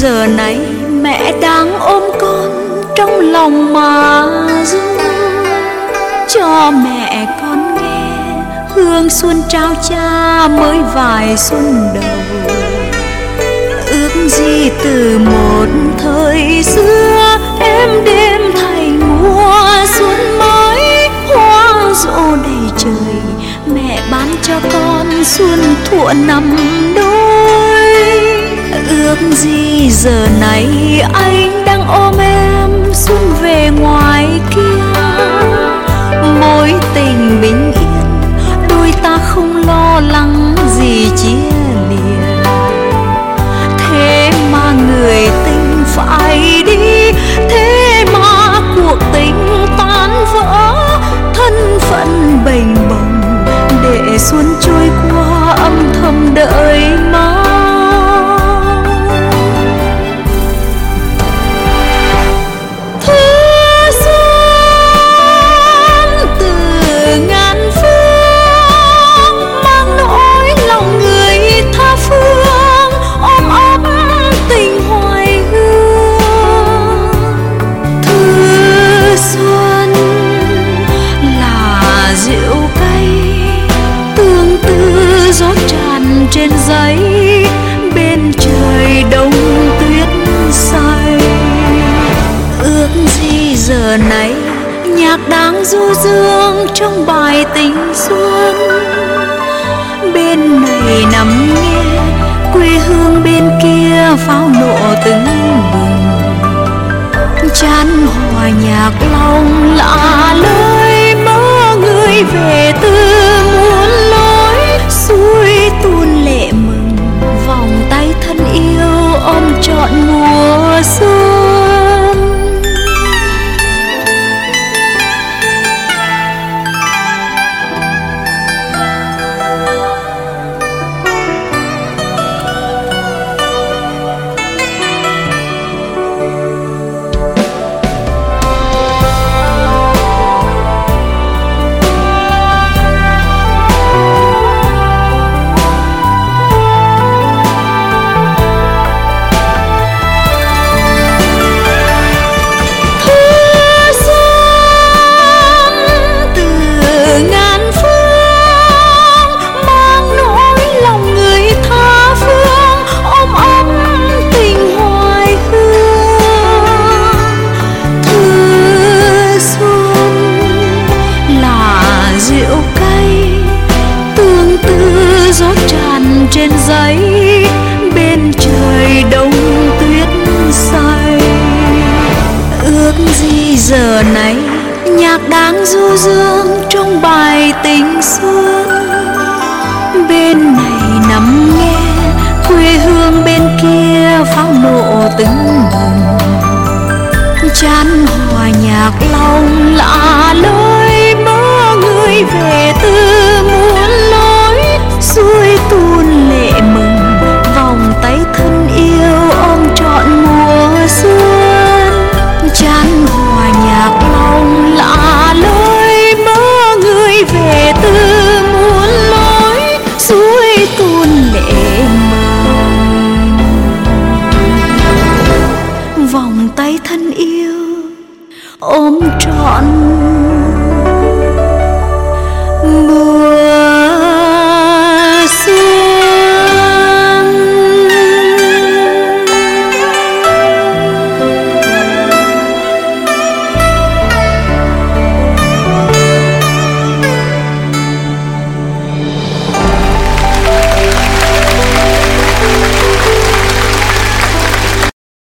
giờ này mẹ đang ôm con trong lòng mà ru. Cho mẹ con nghe hương xuân trao cha mới vài xuân đầu ước gì từ một thời xưa em đêm thành mùa xuân mới, hoa rộ đầy trời. Mẹ bán cho con xuân thuở năm đôi ước gì giờ này, anh đang ôm em xuân về ngoài kia. Mối tình bình yên, đôi ta không lo lắng gì chia lìa. Thế mà người tình phải đi, thế mà cuộc tình tan vỡ. Thân phận bềnh bồng, để xuân trôi qua, âm thầm đợi trên giấy bên trời đông tuyết say. Ước gì giờ này nhạc đang du dương trong bài tình xuân. Bên này nằm nghe quê hương bên kia pháo nổ từng bừng. Chán hòa nhạc long lãng trên giấy, bên trời đông tuyết say. Ước gì giờ này nhạc đáng du dương trong bài tình xuân bên này nằm nghe quê hương bên kia pháo nổ từng bừng. Chán hòa nhạc lòng lạ lối trọn